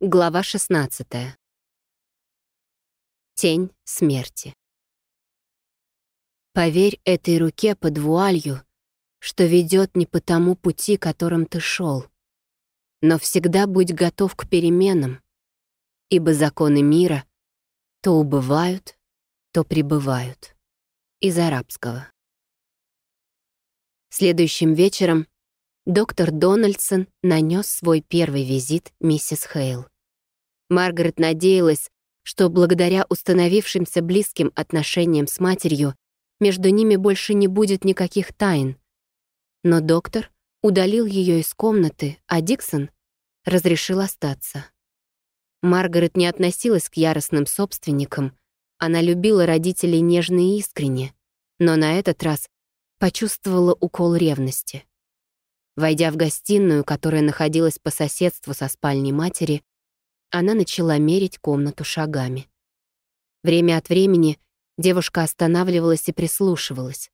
Глава 16. Тень смерти. Поверь этой руке под вуалью, что ведет не по тому пути, которым ты шел. Но всегда будь готов к переменам, ибо законы мира то убывают, то прибывают. Из арабского. Следующим вечером доктор Дональдсон нанес свой первый визит миссис Хейл. Маргарет надеялась, что благодаря установившимся близким отношениям с матерью между ними больше не будет никаких тайн. Но доктор удалил ее из комнаты, а Диксон разрешил остаться. Маргарет не относилась к яростным собственникам, она любила родителей нежно и искренне, но на этот раз почувствовала укол ревности. Войдя в гостиную, которая находилась по соседству со спальней матери, она начала мерить комнату шагами. Время от времени девушка останавливалась и прислушивалась.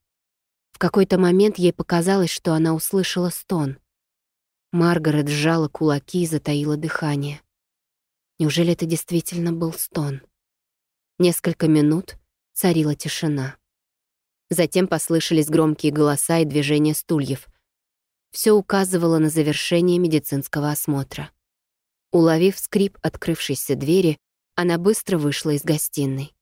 В какой-то момент ей показалось, что она услышала стон. Маргарет сжала кулаки и затаила дыхание. Неужели это действительно был стон? Несколько минут царила тишина. Затем послышались громкие голоса и движения стульев все указывало на завершение медицинского осмотра. Уловив скрип открывшейся двери, она быстро вышла из гостиной.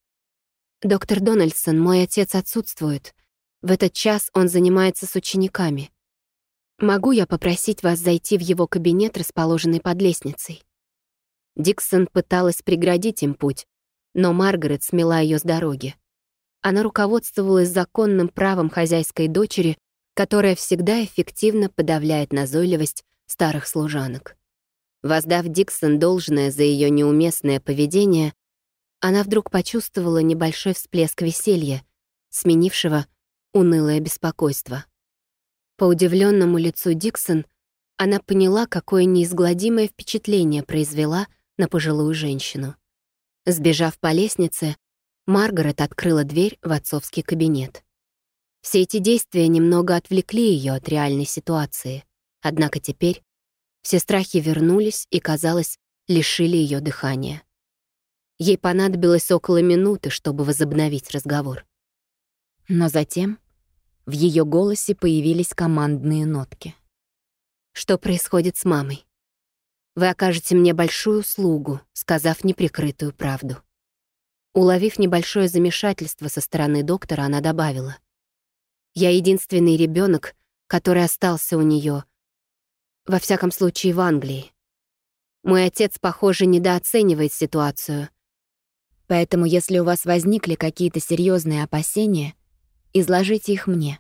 «Доктор Дональдсон, мой отец отсутствует. В этот час он занимается с учениками. Могу я попросить вас зайти в его кабинет, расположенный под лестницей?» Диксон пыталась преградить им путь, но Маргарет смела ее с дороги. Она руководствовалась законным правом хозяйской дочери которая всегда эффективно подавляет назойливость старых служанок. Воздав Диксон должное за ее неуместное поведение, она вдруг почувствовала небольшой всплеск веселья, сменившего унылое беспокойство. По удивленному лицу Диксон она поняла, какое неизгладимое впечатление произвела на пожилую женщину. Сбежав по лестнице, Маргарет открыла дверь в отцовский кабинет. Все эти действия немного отвлекли ее от реальной ситуации. Однако теперь все страхи вернулись и, казалось, лишили ее дыхания. Ей понадобилось около минуты, чтобы возобновить разговор. Но затем в ее голосе появились командные нотки. «Что происходит с мамой? Вы окажете мне большую услугу, сказав неприкрытую правду». Уловив небольшое замешательство со стороны доктора, она добавила — я единственный ребенок, который остался у нее. Во всяком случае, в Англии. Мой отец, похоже, недооценивает ситуацию. Поэтому, если у вас возникли какие-то серьезные опасения, изложите их мне.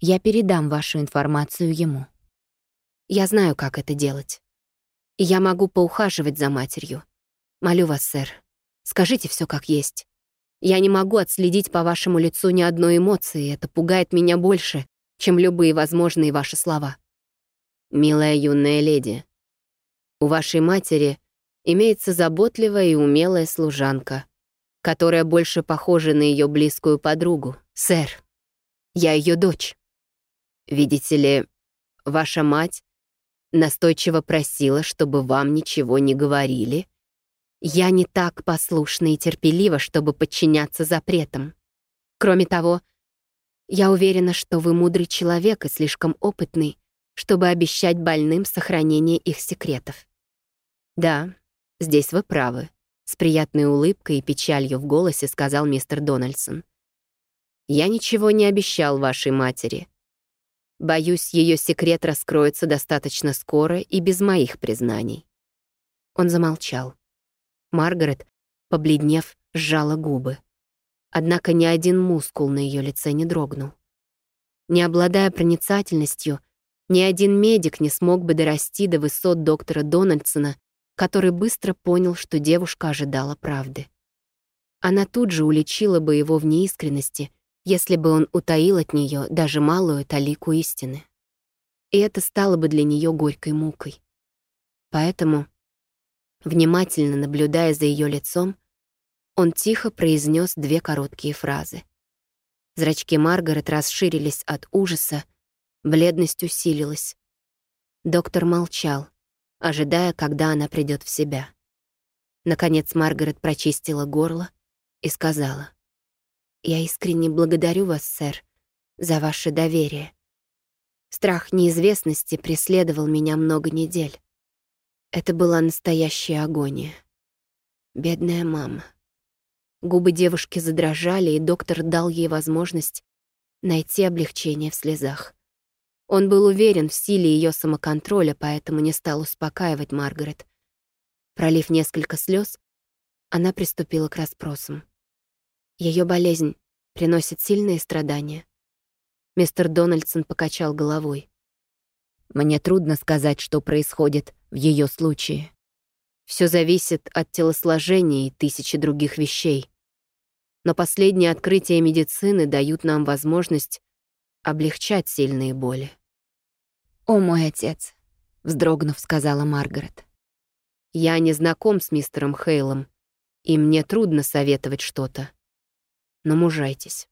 Я передам вашу информацию ему. Я знаю, как это делать. И я могу поухаживать за матерью. Молю вас, сэр, скажите все как есть. Я не могу отследить по вашему лицу ни одной эмоции, это пугает меня больше, чем любые возможные ваши слова. Милая юная леди, у вашей матери имеется заботливая и умелая служанка, которая больше похожа на ее близкую подругу. Сэр, я ее дочь. Видите ли, ваша мать настойчиво просила, чтобы вам ничего не говорили, я не так послушна и терпелива, чтобы подчиняться запретам. Кроме того, я уверена, что вы мудрый человек и слишком опытный, чтобы обещать больным сохранение их секретов. Да, здесь вы правы, с приятной улыбкой и печалью в голосе сказал мистер Дональдсон. Я ничего не обещал вашей матери. Боюсь, ее секрет раскроется достаточно скоро и без моих признаний. Он замолчал. Маргарет, побледнев, сжала губы. Однако ни один мускул на ее лице не дрогнул. Не обладая проницательностью, ни один медик не смог бы дорасти до высот доктора Дональдсона, который быстро понял, что девушка ожидала правды. Она тут же уличила бы его в неискренности, если бы он утаил от нее даже малую талику истины. И это стало бы для нее горькой мукой. Поэтому Внимательно наблюдая за ее лицом, он тихо произнес две короткие фразы. Зрачки Маргарет расширились от ужаса, бледность усилилась. Доктор молчал, ожидая, когда она придет в себя. Наконец Маргарет прочистила горло и сказала. «Я искренне благодарю вас, сэр, за ваше доверие. Страх неизвестности преследовал меня много недель. Это была настоящая агония. Бедная мама. Губы девушки задрожали, и доктор дал ей возможность найти облегчение в слезах. Он был уверен в силе ее самоконтроля, поэтому не стал успокаивать Маргарет. Пролив несколько слез, она приступила к расспросам. Ее болезнь приносит сильные страдания. Мистер Дональдсон покачал головой. Мне трудно сказать, что происходит в ее случае. Все зависит от телосложения и тысячи других вещей. Но последние открытия медицины дают нам возможность облегчать сильные боли. «О, мой отец», — вздрогнув, сказала Маргарет. «Я не знаком с мистером Хейлом, и мне трудно советовать что-то. Но мужайтесь.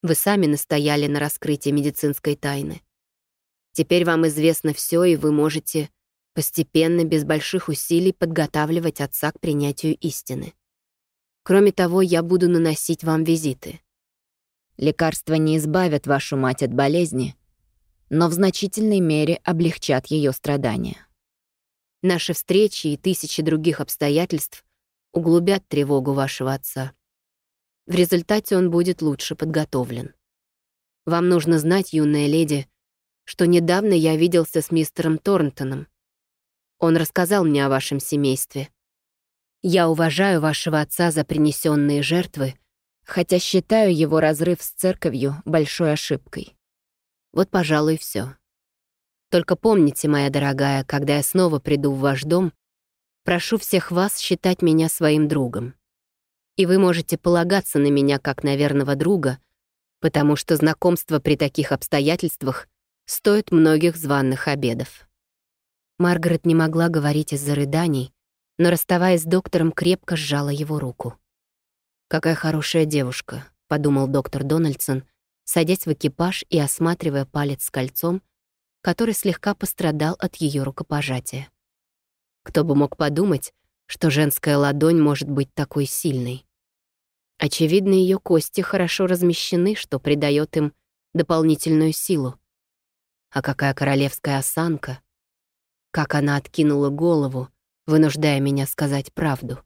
Вы сами настояли на раскрытии медицинской тайны. Теперь вам известно все, и вы можете постепенно, без больших усилий, подготавливать отца к принятию истины. Кроме того, я буду наносить вам визиты. Лекарства не избавят вашу мать от болезни, но в значительной мере облегчат ее страдания. Наши встречи и тысячи других обстоятельств углубят тревогу вашего отца. В результате он будет лучше подготовлен. Вам нужно знать, юная леди, что недавно я виделся с мистером Торнтоном. Он рассказал мне о вашем семействе. Я уважаю вашего отца за принесенные жертвы, хотя считаю его разрыв с церковью большой ошибкой. Вот, пожалуй, все. Только помните, моя дорогая, когда я снова приду в ваш дом, прошу всех вас считать меня своим другом и вы можете полагаться на меня как на верного друга, потому что знакомство при таких обстоятельствах стоит многих званных обедов. Маргарет не могла говорить из-за рыданий, но, расставаясь с доктором, крепко сжала его руку. «Какая хорошая девушка», — подумал доктор Дональдсон, садясь в экипаж и осматривая палец с кольцом, который слегка пострадал от ее рукопожатия. Кто бы мог подумать, что женская ладонь может быть такой сильной. Очевидно, ее кости хорошо размещены, что придает им дополнительную силу. А какая королевская осанка! Как она откинула голову, вынуждая меня сказать правду.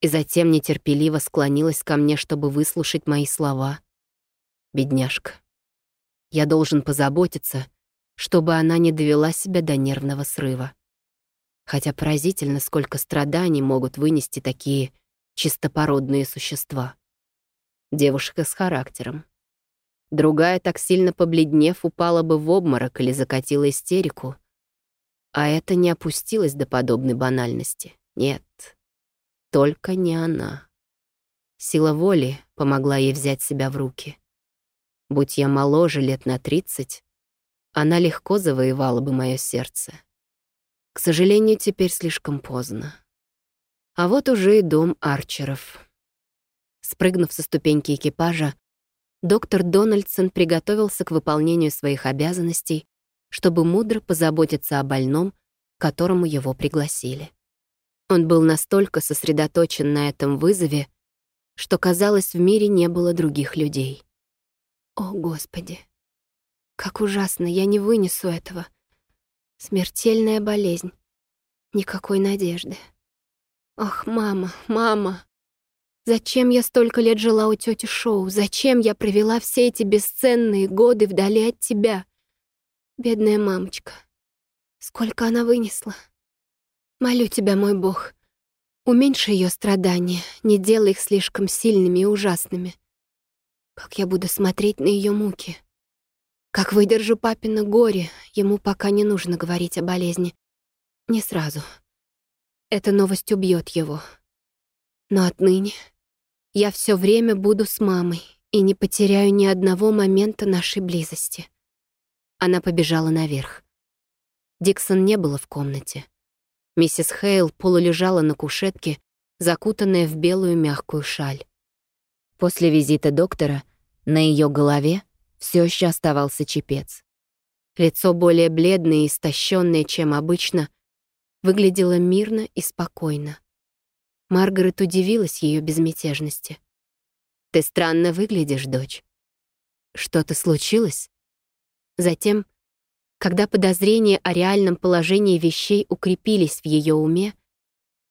И затем нетерпеливо склонилась ко мне, чтобы выслушать мои слова. Бедняжка. Я должен позаботиться, чтобы она не довела себя до нервного срыва хотя поразительно, сколько страданий могут вынести такие чистопородные существа. Девушка с характером. Другая, так сильно побледнев, упала бы в обморок или закатила истерику. А это не опустилось до подобной банальности. Нет, только не она. Сила воли помогла ей взять себя в руки. Будь я моложе лет на тридцать, она легко завоевала бы мое сердце. К сожалению, теперь слишком поздно. А вот уже и дом Арчеров. Спрыгнув со ступеньки экипажа, доктор Дональдсон приготовился к выполнению своих обязанностей, чтобы мудро позаботиться о больном, к которому его пригласили. Он был настолько сосредоточен на этом вызове, что, казалось, в мире не было других людей. «О, Господи! Как ужасно! Я не вынесу этого!» Смертельная болезнь. Никакой надежды. Ах, мама, мама. Зачем я столько лет жила у тети Шоу? Зачем я провела все эти бесценные годы вдали от тебя? Бедная мамочка. Сколько она вынесла. Молю тебя, мой бог, уменьши ее страдания, не делай их слишком сильными и ужасными. Как я буду смотреть на ее муки? Как выдержу папина горе, ему пока не нужно говорить о болезни. Не сразу. Эта новость убьет его. Но отныне я все время буду с мамой и не потеряю ни одного момента нашей близости. Она побежала наверх. Диксон не было в комнате. Миссис Хейл полулежала на кушетке, закутанная в белую мягкую шаль. После визита доктора на ее голове все еще оставался чепец. Лицо более бледное и истощенное, чем обычно, выглядело мирно и спокойно. Маргарет удивилась ее безмятежности. «Ты странно выглядишь, дочь. Что-то случилось?» Затем, когда подозрения о реальном положении вещей укрепились в ее уме,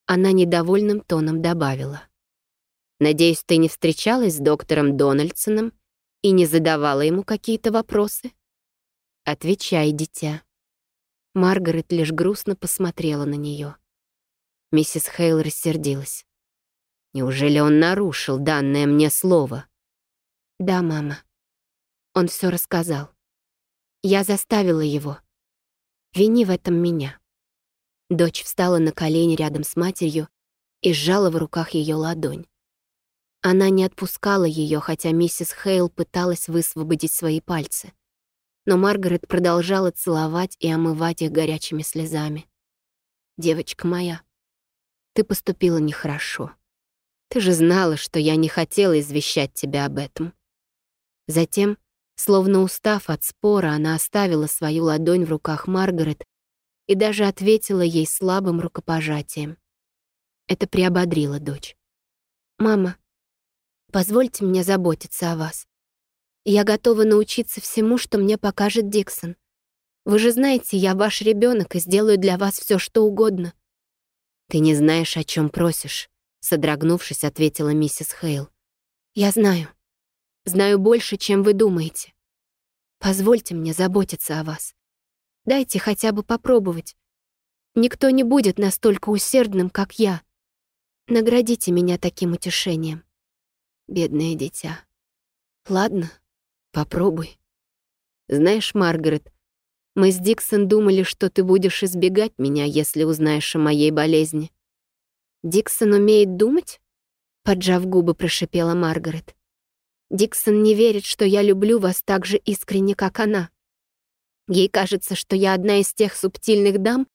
она недовольным тоном добавила. «Надеюсь, ты не встречалась с доктором Дональдсоном и не задавала ему какие-то вопросы?» «Отвечай, дитя». Маргарет лишь грустно посмотрела на нее. Миссис Хейл рассердилась. «Неужели он нарушил данное мне слово?» «Да, мама. Он все рассказал. Я заставила его. Вини в этом меня». Дочь встала на колени рядом с матерью и сжала в руках ее ладонь. Она не отпускала ее, хотя миссис Хейл пыталась высвободить свои пальцы. Но Маргарет продолжала целовать и омывать их горячими слезами. «Девочка моя, ты поступила нехорошо. Ты же знала, что я не хотела извещать тебя об этом. Затем, словно устав от спора, она оставила свою ладонь в руках Маргарет и даже ответила ей слабым рукопожатием. Это приободрило дочь. «Мама, позвольте мне заботиться о вас. Я готова научиться всему, что мне покажет Диксон. Вы же знаете, я ваш ребенок и сделаю для вас все, что угодно. «Ты не знаешь, о чем просишь», — содрогнувшись, ответила миссис Хейл. «Я знаю. Знаю больше, чем вы думаете. Позвольте мне заботиться о вас. Дайте хотя бы попробовать. Никто не будет настолько усердным, как я. Наградите меня таким утешением. Бедное дитя. Ладно, попробуй. Знаешь, Маргарет, мы с Диксон думали, что ты будешь избегать меня, если узнаешь о моей болезни». «Диксон умеет думать?» Поджав губы, прошипела Маргарет. «Диксон не верит, что я люблю вас так же искренне, как она. Ей кажется, что я одна из тех субтильных дам,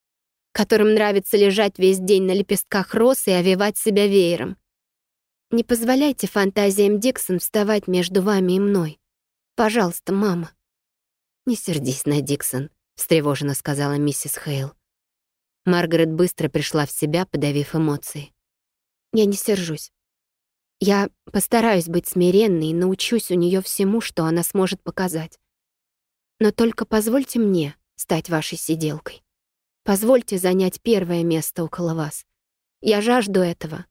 которым нравится лежать весь день на лепестках роз и овивать себя веером. Не позволяйте фантазиям Диксон вставать между вами и мной. Пожалуйста, мама». «Не сердись на Диксон», — встревоженно сказала миссис Хейл. Маргарет быстро пришла в себя, подавив эмоции. «Я не сержусь. Я постараюсь быть смиренной и научусь у нее всему, что она сможет показать. Но только позвольте мне стать вашей сиделкой. Позвольте занять первое место около вас. Я жажду этого.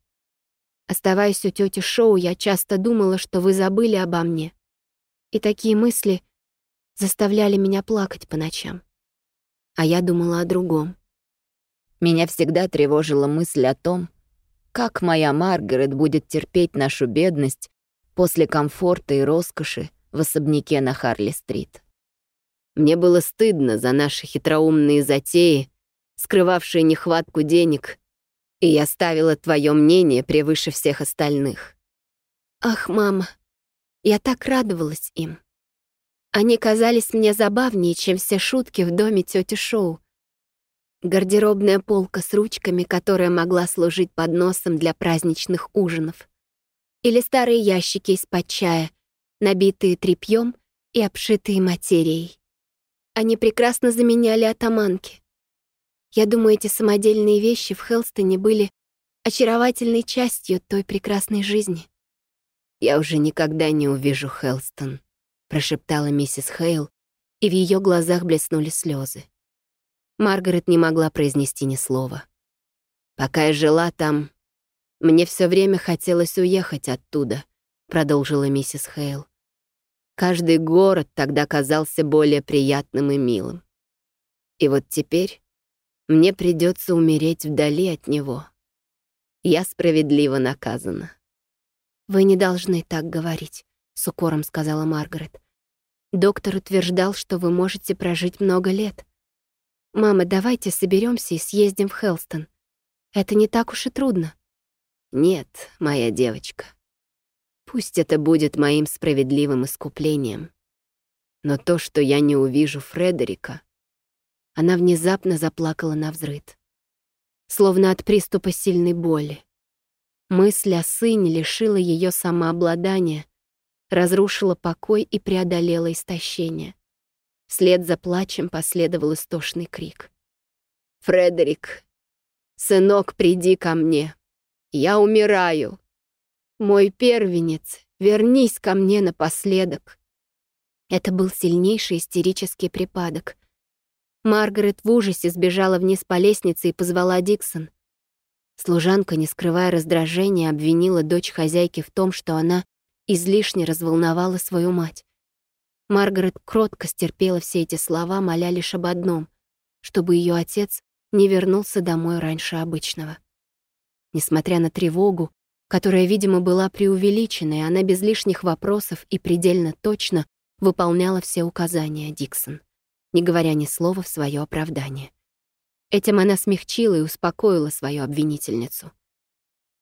Оставаясь у тети Шоу, я часто думала, что вы забыли обо мне. И такие мысли заставляли меня плакать по ночам. А я думала о другом. Меня всегда тревожила мысль о том, как моя Маргарет будет терпеть нашу бедность после комфорта и роскоши в особняке на Харли-стрит. Мне было стыдно за наши хитроумные затеи, скрывавшие нехватку денег, и я ставила твое мнение превыше всех остальных. Ах, мама, я так радовалась им. Они казались мне забавнее, чем все шутки в доме тети Шоу. Гардеробная полка с ручками, которая могла служить подносом для праздничных ужинов. Или старые ящики из-под чая, набитые тряпьем и обшитые материей. Они прекрасно заменяли атаманки. Я думаю, эти самодельные вещи в Хелстоне были очаровательной частью той прекрасной жизни. Я уже никогда не увижу Хелстон прошептала миссис Хейл, и в ее глазах блеснули слезы. Маргарет не могла произнести ни слова. «Пока я жила там, мне все время хотелось уехать оттуда», продолжила миссис Хейл. «Каждый город тогда казался более приятным и милым. И вот теперь мне придется умереть вдали от него. Я справедливо наказана». «Вы не должны так говорить», — с укором сказала Маргарет. Доктор утверждал, что вы можете прожить много лет. Мама, давайте соберемся и съездим в Хелстон. Это не так уж и трудно. Нет, моя девочка. Пусть это будет моим справедливым искуплением. Но то, что я не увижу Фредерика... Она внезапно заплакала на взрыд. Словно от приступа сильной боли. Мысль о сыне лишила ее самообладания, разрушила покой и преодолела истощение. Вслед за плачем последовал истошный крик. «Фредерик, сынок, приди ко мне! Я умираю. Мой первенец, вернись ко мне напоследок. Это был сильнейший истерический припадок. Маргарет в ужасе сбежала вниз по лестнице и позвала Диксон. Служанка, не скрывая раздражения, обвинила дочь хозяйки в том, что она излишне разволновала свою мать. Маргарет кротко стерпела все эти слова, моля лишь об одном — чтобы ее отец не вернулся домой раньше обычного. Несмотря на тревогу, которая, видимо, была преувеличенной, она без лишних вопросов и предельно точно выполняла все указания Диксон не говоря ни слова в свое оправдание. Этим она смягчила и успокоила свою обвинительницу.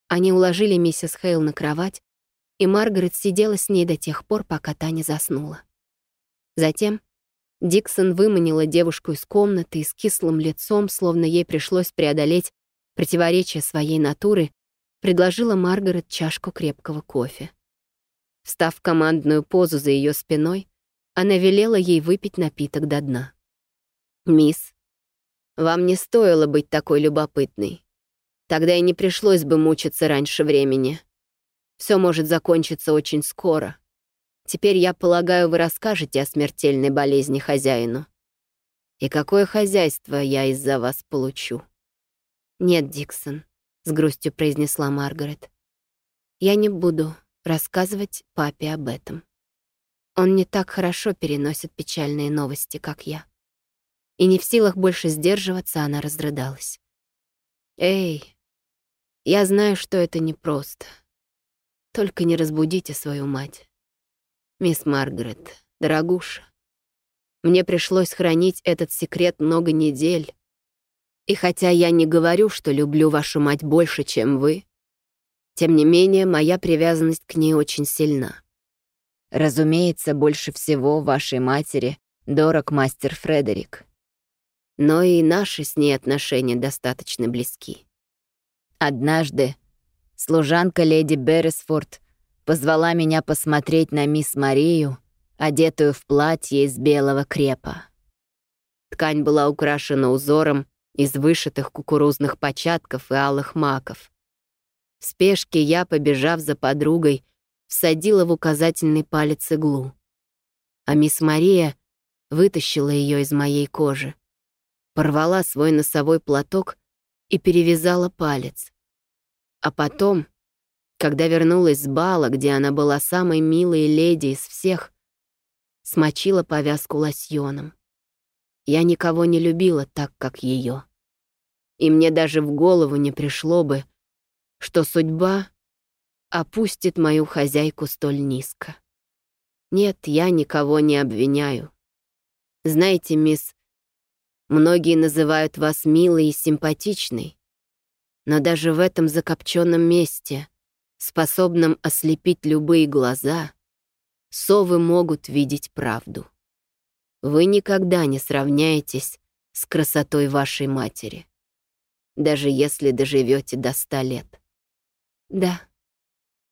Они уложили миссис Хейл на кровать, и Маргарет сидела с ней до тех пор, пока та не заснула. Затем Диксон выманила девушку из комнаты и с кислым лицом, словно ей пришлось преодолеть противоречие своей натуры, предложила Маргарет чашку крепкого кофе. Встав в командную позу за ее спиной, она велела ей выпить напиток до дна. «Мисс, вам не стоило быть такой любопытной. Тогда и не пришлось бы мучиться раньше времени. Все может закончиться очень скоро. Теперь, я полагаю, вы расскажете о смертельной болезни хозяину. И какое хозяйство я из-за вас получу?» «Нет, Диксон», — с грустью произнесла Маргарет. «Я не буду рассказывать папе об этом». Он не так хорошо переносит печальные новости, как я. И не в силах больше сдерживаться, она разрыдалась. «Эй, я знаю, что это непросто. Только не разбудите свою мать. Мисс Маргарет, дорогуша, мне пришлось хранить этот секрет много недель. И хотя я не говорю, что люблю вашу мать больше, чем вы, тем не менее моя привязанность к ней очень сильна. Разумеется, больше всего вашей матери дорог мастер Фредерик. Но и наши с ней отношения достаточно близки. Однажды служанка леди Берресфорд позвала меня посмотреть на мисс Марию, одетую в платье из белого крепа. Ткань была украшена узором из вышитых кукурузных початков и алых маков. В спешке я, побежав за подругой, всадила в указательный палец иглу. А мисс Мария вытащила ее из моей кожи, порвала свой носовой платок и перевязала палец. А потом, когда вернулась с бала, где она была самой милой леди из всех, смочила повязку лосьоном. Я никого не любила так, как ее. И мне даже в голову не пришло бы, что судьба опустит мою хозяйку столь низко. Нет, я никого не обвиняю. Знаете, мисс, многие называют вас милой и симпатичной, но даже в этом закопченном месте, способном ослепить любые глаза, совы могут видеть правду. Вы никогда не сравняетесь с красотой вашей матери, даже если доживете до ста лет. Да,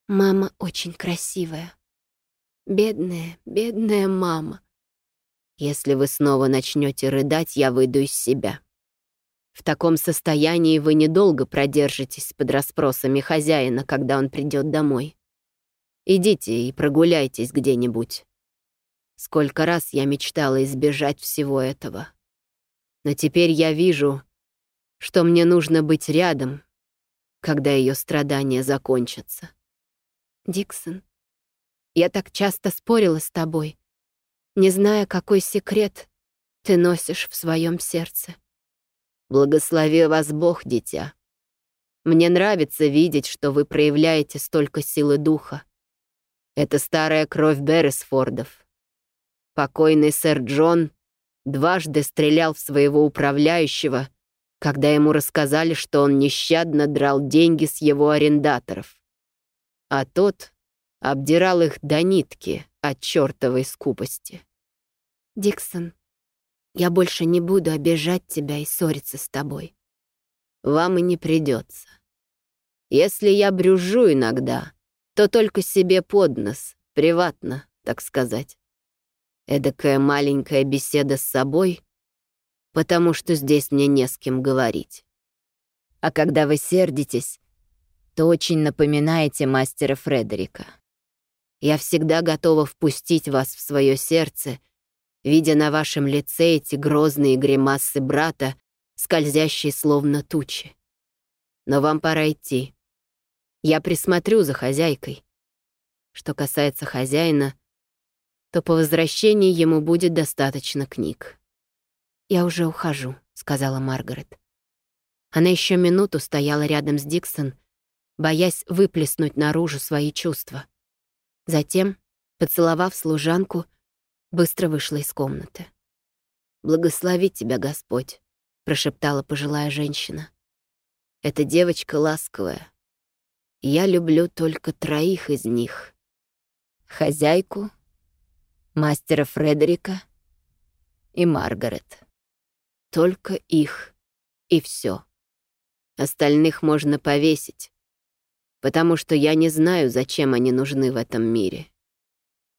Мама очень красивая. Бедная, бедная мама. Если вы снова начнете рыдать, я выйду из себя. В таком состоянии вы недолго продержитесь под расспросами хозяина, когда он придет домой. Идите и прогуляйтесь где-нибудь. Сколько раз я мечтала избежать всего этого. Но теперь я вижу, что мне нужно быть рядом, когда ее страдания закончатся. Диксон, я так часто спорила с тобой, не зная, какой секрет ты носишь в своем сердце. Благослови вас Бог, дитя. Мне нравится видеть, что вы проявляете столько силы духа. Это старая кровь Берресфордов. Покойный сэр Джон дважды стрелял в своего управляющего, когда ему рассказали, что он нещадно драл деньги с его арендаторов а тот обдирал их до нитки от чертовой скупости. «Диксон, я больше не буду обижать тебя и ссориться с тобой. Вам и не придется. Если я брюжу иногда, то только себе под нос, приватно, так сказать. Эдакая маленькая беседа с собой, потому что здесь мне не с кем говорить. А когда вы сердитесь, что очень напоминаете мастера Фредерика. Я всегда готова впустить вас в свое сердце, видя на вашем лице эти грозные гримасы брата, скользящие словно тучи. Но вам пора идти. Я присмотрю за хозяйкой. Что касается хозяина, то по возвращении ему будет достаточно книг. «Я уже ухожу», — сказала Маргарет. Она еще минуту стояла рядом с Диксон, боясь выплеснуть наружу свои чувства. Затем, поцеловав служанку, быстро вышла из комнаты. «Благослови тебя, Господь», — прошептала пожилая женщина. «Эта девочка ласковая. Я люблю только троих из них. Хозяйку, мастера Фредерика и Маргарет. Только их, и все. Остальных можно повесить, потому что я не знаю, зачем они нужны в этом мире.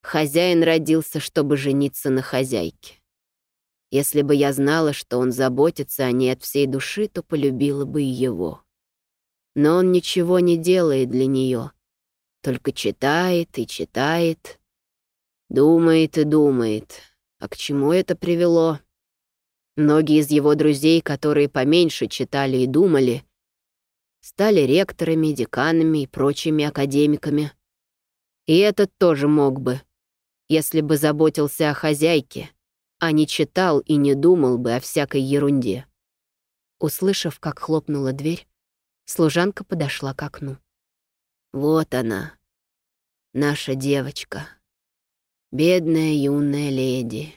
Хозяин родился, чтобы жениться на хозяйке. Если бы я знала, что он заботится о ней от всей души, то полюбила бы и его. Но он ничего не делает для нее, только читает и читает, думает и думает. А к чему это привело? Многие из его друзей, которые поменьше читали и думали, стали ректорами, деканами и прочими академиками. И этот тоже мог бы, если бы заботился о хозяйке, а не читал и не думал бы о всякой ерунде. Услышав, как хлопнула дверь, служанка подошла к окну. Вот она, наша девочка, бедная юная леди.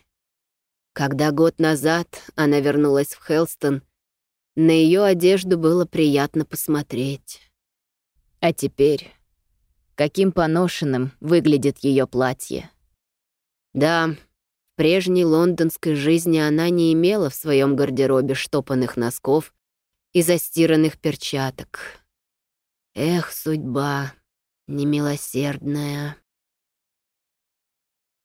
Когда год назад она вернулась в Хелстон, на ее одежду было приятно посмотреть. А теперь, каким поношенным выглядит ее платье. Да, в прежней лондонской жизни она не имела в своем гардеробе штопанных носков и застиранных перчаток. Эх, судьба, немилосердная.